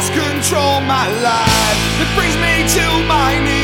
lost control my life. It brings me to my knees.